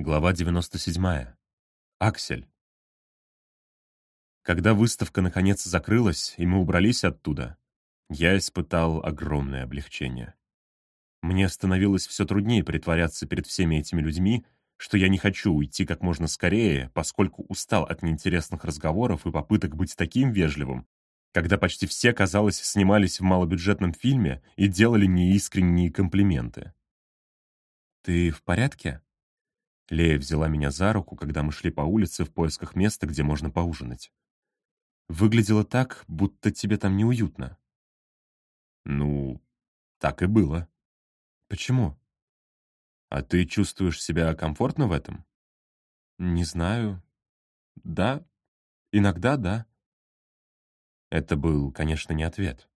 Глава 97. Аксель. Когда выставка наконец закрылась, и мы убрались оттуда, я испытал огромное облегчение. Мне становилось все труднее притворяться перед всеми этими людьми, что я не хочу уйти как можно скорее, поскольку устал от неинтересных разговоров и попыток быть таким вежливым, когда почти все, казалось, снимались в малобюджетном фильме и делали неискренние комплименты. «Ты в порядке?» Лея взяла меня за руку, когда мы шли по улице в поисках места, где можно поужинать. Выглядело так, будто тебе там неуютно. Ну, так и было. Почему? А ты чувствуешь себя комфортно в этом? Не знаю. Да, иногда да. Это был, конечно, не ответ.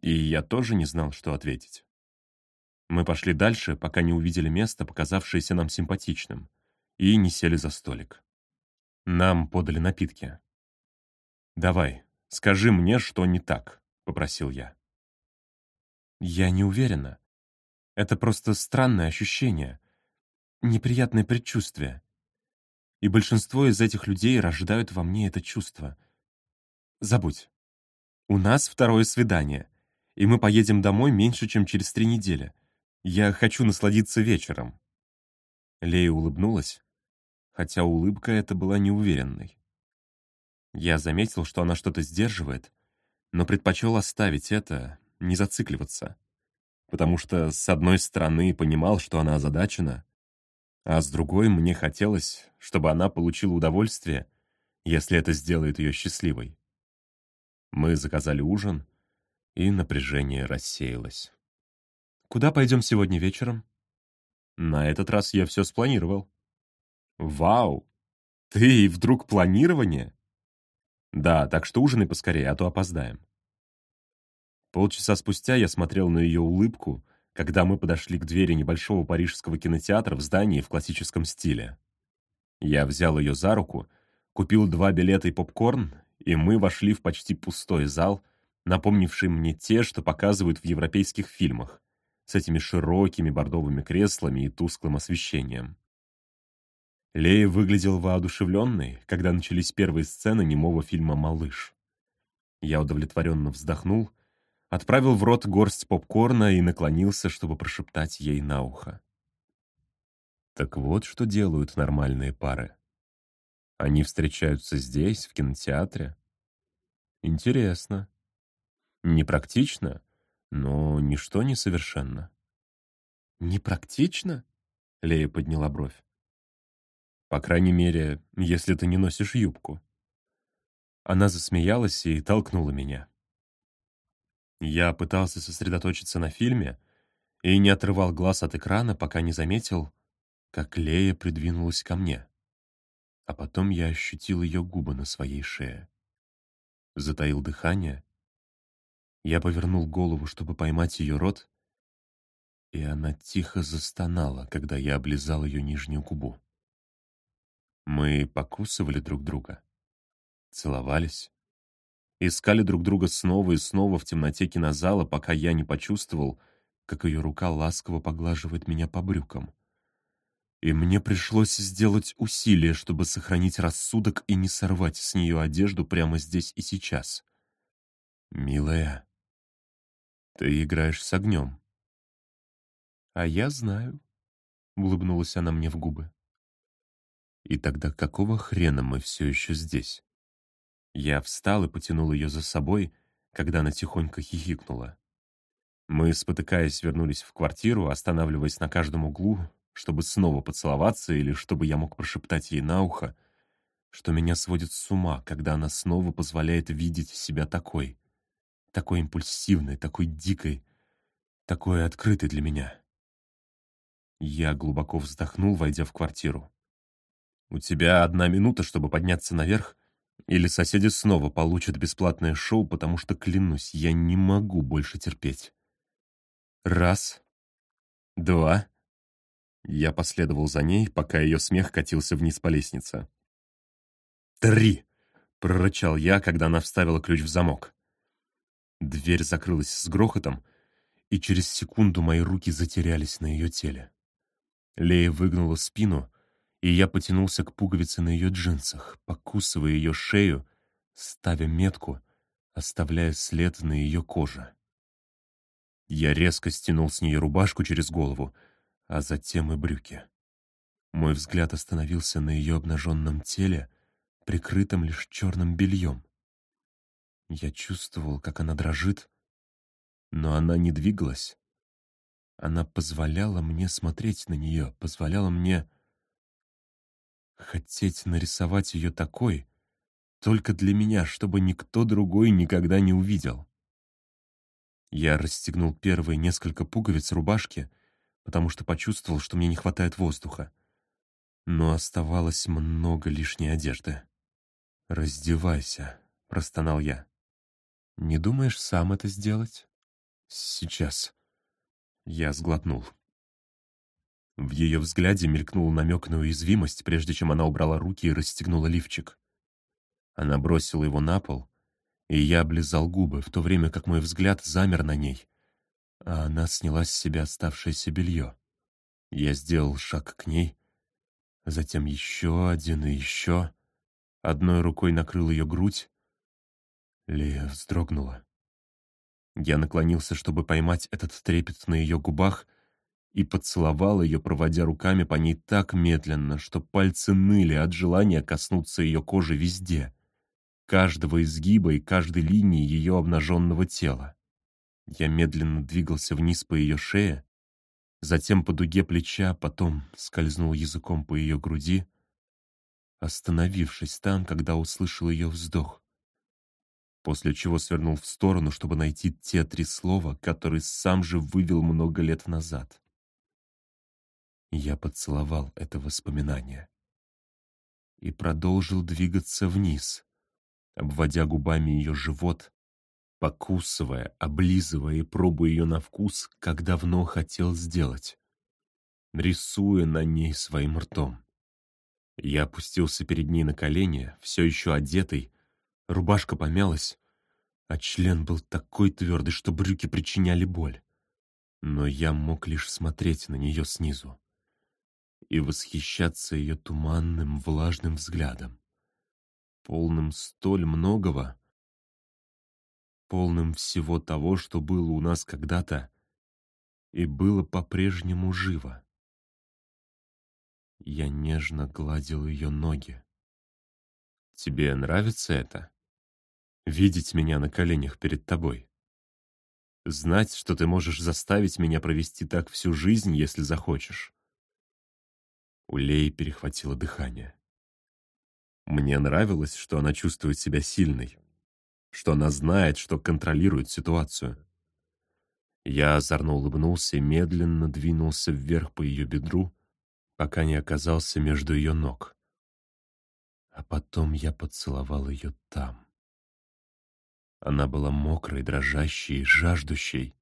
И я тоже не знал, что ответить. Мы пошли дальше, пока не увидели место, показавшееся нам симпатичным, и не сели за столик. Нам подали напитки. «Давай, скажи мне, что не так», — попросил я. «Я не уверена. Это просто странное ощущение, неприятное предчувствие. И большинство из этих людей рождают во мне это чувство. Забудь. У нас второе свидание, и мы поедем домой меньше, чем через три недели. Я хочу насладиться вечером». Лея улыбнулась, хотя улыбка эта была неуверенной. Я заметил, что она что-то сдерживает, но предпочел оставить это, не зацикливаться. Потому что, с одной стороны, понимал, что она озадачена, а с другой мне хотелось, чтобы она получила удовольствие, если это сделает ее счастливой. Мы заказали ужин, и напряжение рассеялось. Куда пойдем сегодня вечером?» На этот раз я все спланировал. «Вау! Ты и вдруг планирование?» «Да, так что ужинай поскорее, а то опоздаем». Полчаса спустя я смотрел на ее улыбку, когда мы подошли к двери небольшого парижского кинотеатра в здании в классическом стиле. Я взял ее за руку, купил два билета и попкорн, и мы вошли в почти пустой зал, напомнивший мне те, что показывают в европейских фильмах, с этими широкими бордовыми креслами и тусклым освещением. Лея выглядел воодушевленной, когда начались первые сцены немого фильма «Малыш». Я удовлетворенно вздохнул, отправил в рот горсть попкорна и наклонился, чтобы прошептать ей на ухо. Так вот, что делают нормальные пары. Они встречаются здесь, в кинотеатре. Интересно. Непрактично, но ничто не совершенно. «Непрактично?» — Лея подняла бровь. «По крайней мере, если ты не носишь юбку». Она засмеялась и толкнула меня. Я пытался сосредоточиться на фильме и не отрывал глаз от экрана, пока не заметил, как Лея придвинулась ко мне. А потом я ощутил ее губы на своей шее. Затаил дыхание я повернул голову, чтобы поймать ее рот, и она тихо застонала, когда я облизал ее нижнюю губу. Мы покусывали друг друга, целовались, искали друг друга снова и снова в темноте кинозала, пока я не почувствовал, как ее рука ласково поглаживает меня по брюкам. И мне пришлось сделать усилие, чтобы сохранить рассудок и не сорвать с нее одежду прямо здесь и сейчас. «Милая», ты играешь с огнем. А я знаю, — улыбнулась она мне в губы. И тогда какого хрена мы все еще здесь? Я встал и потянул ее за собой, когда она тихонько хихикнула. Мы, спотыкаясь, вернулись в квартиру, останавливаясь на каждом углу, чтобы снова поцеловаться или чтобы я мог прошептать ей на ухо, что меня сводит с ума, когда она снова позволяет видеть себя такой такой импульсивной, такой дикой, такой открытой для меня. Я глубоко вздохнул, войдя в квартиру. «У тебя одна минута, чтобы подняться наверх, или соседи снова получат бесплатное шоу, потому что, клянусь, я не могу больше терпеть». Раз, два. Я последовал за ней, пока ее смех катился вниз по лестнице. «Три!» — прорычал я, когда она вставила ключ в замок. Дверь закрылась с грохотом, и через секунду мои руки затерялись на ее теле. Лея выгнула спину, и я потянулся к пуговице на ее джинсах, покусывая ее шею, ставя метку, оставляя след на ее коже. Я резко стянул с нее рубашку через голову, а затем и брюки. Мой взгляд остановился на ее обнаженном теле, прикрытом лишь черным бельем. Я чувствовал, как она дрожит, но она не двигалась. Она позволяла мне смотреть на нее, позволяла мне хотеть нарисовать ее такой, только для меня, чтобы никто другой никогда не увидел. Я расстегнул первые несколько пуговиц рубашки, потому что почувствовал, что мне не хватает воздуха. Но оставалось много лишней одежды. «Раздевайся», — простонал я. «Не думаешь сам это сделать?» «Сейчас». Я сглотнул. В ее взгляде мелькнул намек на уязвимость, прежде чем она убрала руки и расстегнула лифчик. Она бросила его на пол, и я облизал губы, в то время как мой взгляд замер на ней, а она сняла с себя оставшееся белье. Я сделал шаг к ней, затем еще один и еще. Одной рукой накрыл ее грудь. Лея вздрогнула. Я наклонился, чтобы поймать этот трепет на ее губах, и поцеловал ее, проводя руками по ней так медленно, что пальцы ныли от желания коснуться ее кожи везде каждого изгиба и каждой линии ее обнаженного тела. Я медленно двигался вниз по ее шее, затем по дуге плеча, потом скользнул языком по ее груди, остановившись там, когда услышал ее вздох, после чего свернул в сторону, чтобы найти те три слова, которые сам же вывел много лет назад. Я поцеловал это воспоминание и продолжил двигаться вниз, обводя губами ее живот, покусывая, облизывая и пробуя ее на вкус, как давно хотел сделать, рисуя на ней своим ртом. Я опустился перед ней на колени, все еще одетый, рубашка помялась, а член был такой твердый, что брюки причиняли боль. Но я мог лишь смотреть на нее снизу и восхищаться ее туманным, влажным взглядом полным столь многого, полным всего того, что было у нас когда-то и было по-прежнему живо. Я нежно гладил ее ноги. «Тебе нравится это? Видеть меня на коленях перед тобой? Знать, что ты можешь заставить меня провести так всю жизнь, если захочешь?» У Леи перехватило дыхание. Мне нравилось, что она чувствует себя сильной, что она знает, что контролирует ситуацию. Я озорно улыбнулся и медленно двинулся вверх по ее бедру, пока не оказался между ее ног. А потом я поцеловал ее там. Она была мокрой, дрожащей, жаждущей.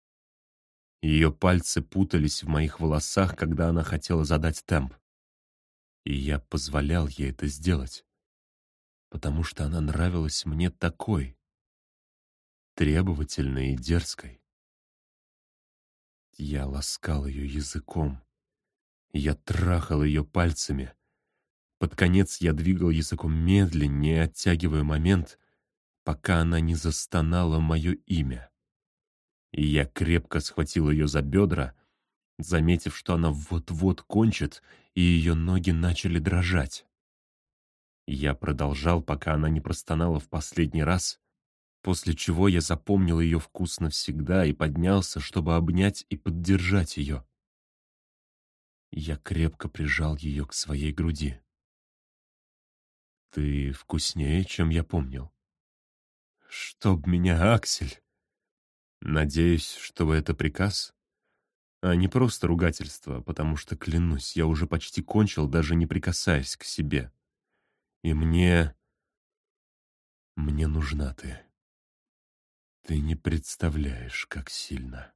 Ее пальцы путались в моих волосах, когда она хотела задать темп. И я позволял ей это сделать потому что она нравилась мне такой, требовательной и дерзкой. Я ласкал ее языком, я трахал ее пальцами. Под конец я двигал языком медленнее, оттягивая момент, пока она не застонала мое имя. И я крепко схватил ее за бедра, заметив, что она вот-вот кончит, и ее ноги начали дрожать. Я продолжал, пока она не простонала в последний раз, после чего я запомнил ее вкус навсегда и поднялся, чтобы обнять и поддержать ее. Я крепко прижал ее к своей груди. «Ты вкуснее, чем я помнил». «Чтоб меня, Аксель!» «Надеюсь, что это приказ?» а не просто ругательство, потому что, клянусь, я уже почти кончил, даже не прикасаясь к себе. И мне... Мне нужна ты. Ты не представляешь, как сильно.